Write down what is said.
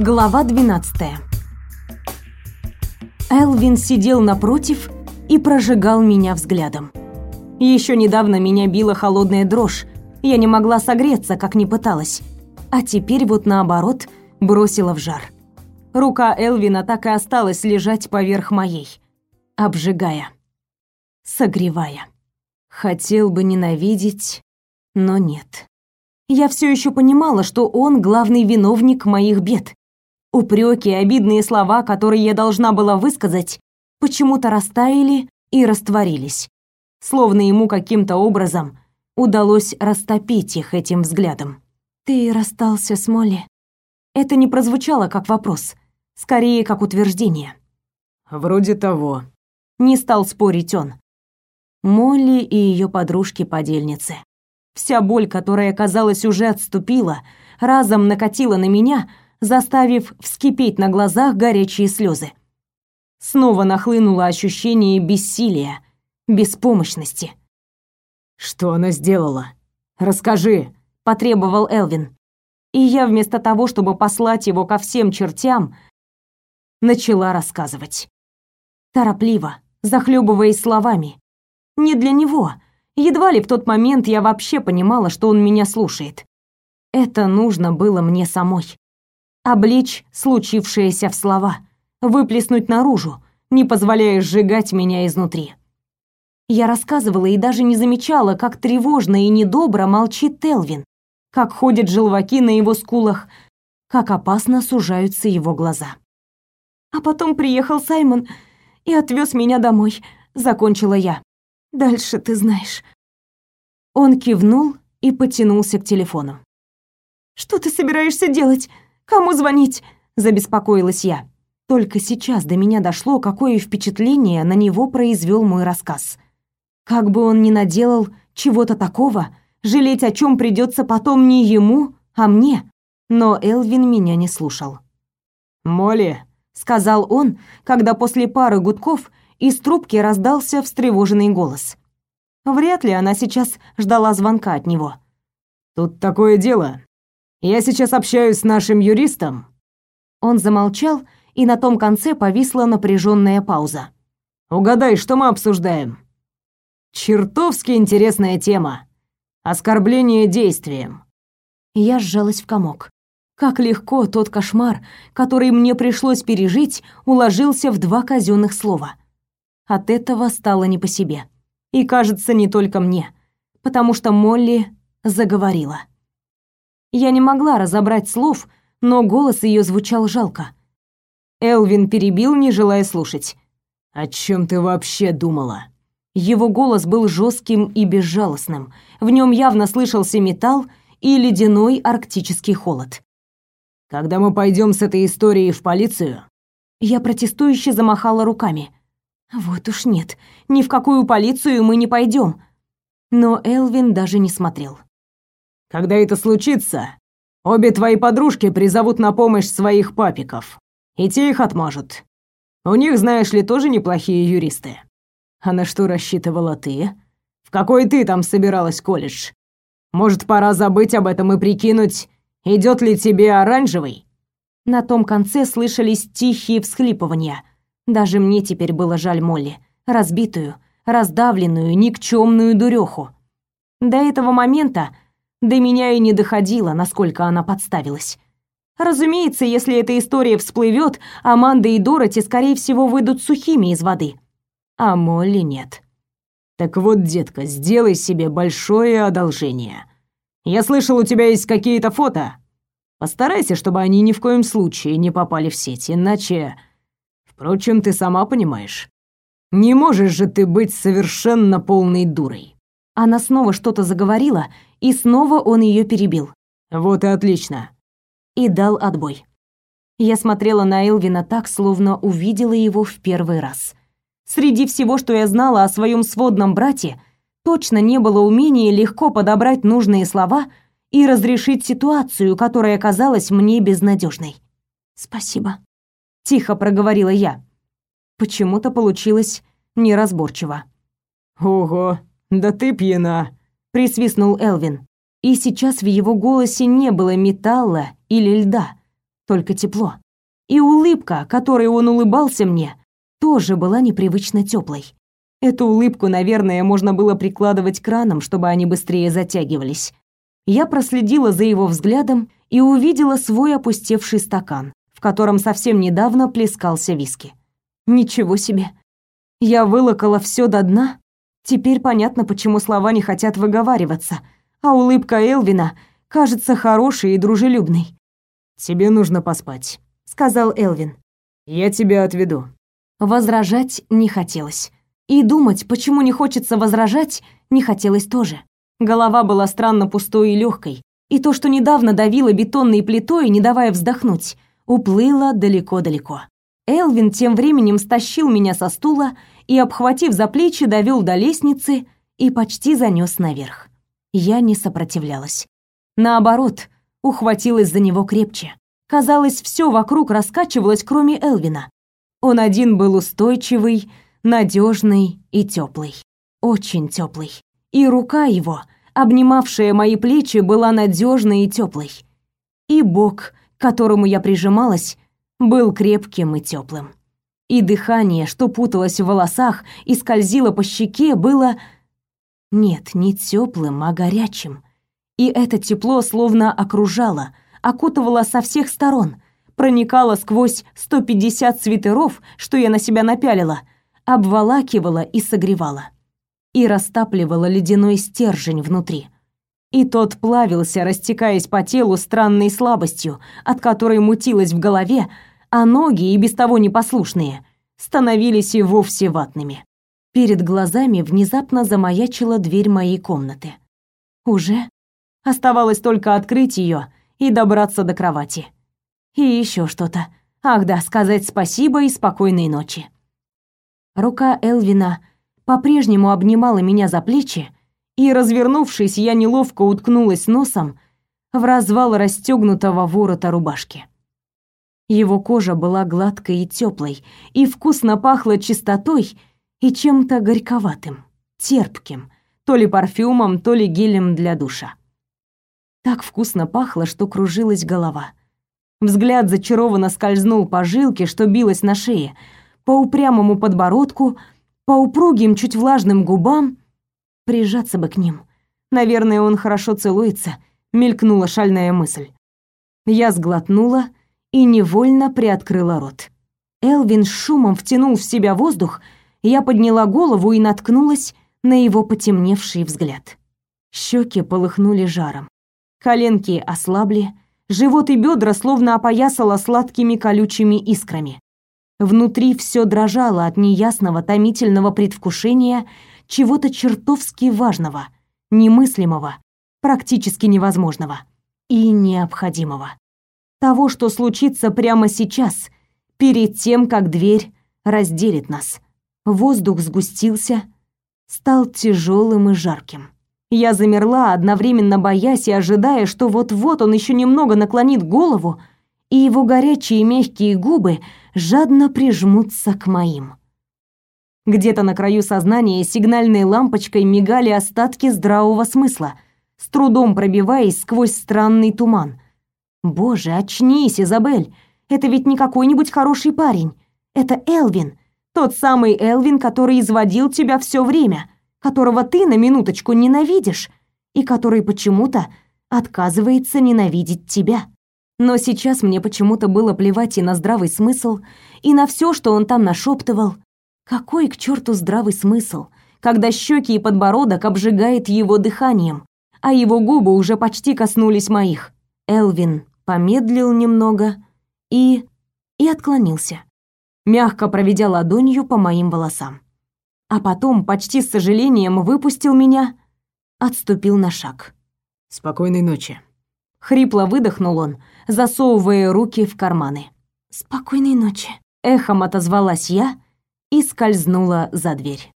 Глава 12. Элвин сидел напротив и прожигал меня взглядом. Еще недавно меня била холодная дрожь. Я не могла согреться, как ни пыталась. А теперь вот наоборот, бросила в жар. Рука Элвина так и осталась лежать поверх моей, обжигая, согревая. Хотел бы ненавидеть, но нет. Я все еще понимала, что он главный виновник моих бед. Упреки обидные слова, которые я должна была высказать, почему-то растаяли и растворились. Словно ему каким-то образом удалось растопить их этим взглядом. «Ты расстался с Молли?» Это не прозвучало как вопрос, скорее как утверждение. «Вроде того». Не стал спорить он. Молли и ее подружки-подельницы. Вся боль, которая, казалось, уже отступила, разом накатила на меня — заставив вскипеть на глазах горячие слезы. Снова нахлынуло ощущение бессилия, беспомощности. «Что она сделала? Расскажи!» — потребовал Элвин. И я вместо того, чтобы послать его ко всем чертям, начала рассказывать. Торопливо, захлебываясь словами. Не для него. Едва ли в тот момент я вообще понимала, что он меня слушает. Это нужно было мне самой облечь случившееся в слова, выплеснуть наружу, не позволяя сжигать меня изнутри. Я рассказывала и даже не замечала, как тревожно и недобро молчит Телвин, как ходят желваки на его скулах, как опасно сужаются его глаза. А потом приехал Саймон и отвез меня домой, закончила я. Дальше ты знаешь. Он кивнул и потянулся к телефону. Что ты собираешься делать? Кому звонить?» – забеспокоилась я. Только сейчас до меня дошло, какое впечатление на него произвел мой рассказ. Как бы он ни наделал чего-то такого, жалеть о чем придется потом не ему, а мне. Но Элвин меня не слушал. «Молли», — сказал он, когда после пары гудков из трубки раздался встревоженный голос. Вряд ли она сейчас ждала звонка от него. «Тут такое дело. Я сейчас общаюсь с нашим юристом». Он замолчал, и на том конце повисла напряженная пауза. «Угадай, что мы обсуждаем?» «Чертовски интересная тема. Оскорбление действием». Я сжалась в комок. Как легко тот кошмар, который мне пришлось пережить, уложился в два казенных слова. От этого стало не по себе. И кажется, не только мне, потому что Молли заговорила. Я не могла разобрать слов, но голос ее звучал жалко. Элвин перебил, не желая слушать. «О чем ты вообще думала?» Его голос был жестким и безжалостным. В нем явно слышался металл и ледяной арктический холод. «Когда мы пойдем с этой историей в полицию?» Я протестующе замахала руками. «Вот уж нет, ни в какую полицию мы не пойдем». Но Элвин даже не смотрел. Когда это случится, обе твои подружки призовут на помощь своих папиков, и те их отмажут. У них, знаешь ли, тоже неплохие юристы. А на что рассчитывала ты? В какой ты там собиралась колледж? Может, пора забыть об этом и прикинуть, идет ли тебе оранжевый?» На том конце слышались тихие всхлипывания. Даже мне теперь было жаль Молли, разбитую, раздавленную, никчемную дуреху. До этого момента до меня и не доходило, насколько она подставилась. Разумеется, если эта история всплывет, Аманда и Дороти, скорее всего, выйдут сухими из воды. А Молли нет. Так вот, детка, сделай себе большое одолжение. Я слышал, у тебя есть какие-то фото. Постарайся, чтобы они ни в коем случае не попали в сеть, иначе... Впрочем, ты сама понимаешь. Не можешь же ты быть совершенно полной дурой. Она снова что-то заговорила, и снова он ее перебил. «Вот и отлично». И дал отбой. Я смотрела на Элвина так, словно увидела его в первый раз. Среди всего, что я знала о своем сводном брате, точно не было умения легко подобрать нужные слова и разрешить ситуацию, которая казалась мне безнадежной. «Спасибо», — тихо проговорила я. Почему-то получилось неразборчиво. «Ого, «Да ты пьяна», — присвистнул Элвин. И сейчас в его голосе не было металла или льда, только тепло. И улыбка, которой он улыбался мне, тоже была непривычно теплой. Эту улыбку, наверное, можно было прикладывать к ранам, чтобы они быстрее затягивались. Я проследила за его взглядом и увидела свой опустевший стакан, в котором совсем недавно плескался виски. Ничего себе. Я вылокала все до дна. Теперь понятно, почему слова не хотят выговариваться, а улыбка Элвина кажется хорошей и дружелюбной. «Тебе нужно поспать», — сказал Элвин. «Я тебя отведу». Возражать не хотелось. И думать, почему не хочется возражать, не хотелось тоже. Голова была странно пустой и легкой, и то, что недавно давило бетонной плитой, не давая вздохнуть, уплыло далеко-далеко. Элвин тем временем стащил меня со стула и, обхватив за плечи, довел до лестницы и почти занес наверх. Я не сопротивлялась. Наоборот, ухватилась за него крепче. Казалось, все вокруг раскачивалось, кроме Элвина. Он один был устойчивый, надежный и теплый. Очень теплый. И рука его, обнимавшая мои плечи, была надежной и теплой. И бок, к которому я прижималась, был крепким и теплым. И дыхание, что путалось в волосах и скользило по щеке, было... Нет, не теплым, а горячим. И это тепло словно окружало, окутывало со всех сторон, проникало сквозь 150 свитеров, что я на себя напялила, обволакивало и согревало. И растапливало ледяной стержень внутри. И тот плавился, растекаясь по телу странной слабостью, от которой мутилось в голове, а ноги, и без того непослушные, становились и вовсе ватными. Перед глазами внезапно замаячила дверь моей комнаты. Уже оставалось только открыть ее и добраться до кровати. И еще что-то. Ах да, сказать спасибо и спокойной ночи. Рука Элвина по-прежнему обнимала меня за плечи, и, развернувшись, я неловко уткнулась носом в развал расстегнутого ворота рубашки. Его кожа была гладкой и теплой, и вкусно пахло чистотой и чем-то горьковатым, терпким, то ли парфюмом, то ли гелем для душа. Так вкусно пахло, что кружилась голова. Взгляд зачарованно скользнул по жилке, что билась на шее, по упрямому подбородку, по упругим, чуть влажным губам. Прижаться бы к ним. Наверное, он хорошо целуется, мелькнула шальная мысль. Я сглотнула и невольно приоткрыла рот. Элвин с шумом втянул в себя воздух, я подняла голову и наткнулась на его потемневший взгляд. Щеки полыхнули жаром. Коленки ослабли, живот и бедра словно опоясало сладкими колючими искрами. Внутри все дрожало от неясного томительного предвкушения чего-то чертовски важного, немыслимого, практически невозможного и необходимого того, что случится прямо сейчас, перед тем, как дверь разделит нас. Воздух сгустился, стал тяжелым и жарким. Я замерла, одновременно боясь и ожидая, что вот-вот он еще немного наклонит голову, и его горячие мягкие губы жадно прижмутся к моим. Где-то на краю сознания сигнальной лампочкой мигали остатки здравого смысла, с трудом пробиваясь сквозь странный туман — Боже, очнись, Изабель. Это ведь не какой-нибудь хороший парень. Это Элвин. Тот самый Элвин, который изводил тебя все время, которого ты на минуточку ненавидишь и который почему-то отказывается ненавидеть тебя. Но сейчас мне почему-то было плевать и на здравый смысл, и на все, что он там нашептывал. Какой к черту здравый смысл, когда щеки и подбородок обжигает его дыханием, а его губы уже почти коснулись моих. Элвин помедлил немного и... и отклонился, мягко проведя ладонью по моим волосам. А потом, почти с сожалением, выпустил меня, отступил на шаг. «Спокойной ночи», — хрипло выдохнул он, засовывая руки в карманы. «Спокойной ночи», — эхом отозвалась я и скользнула за дверь.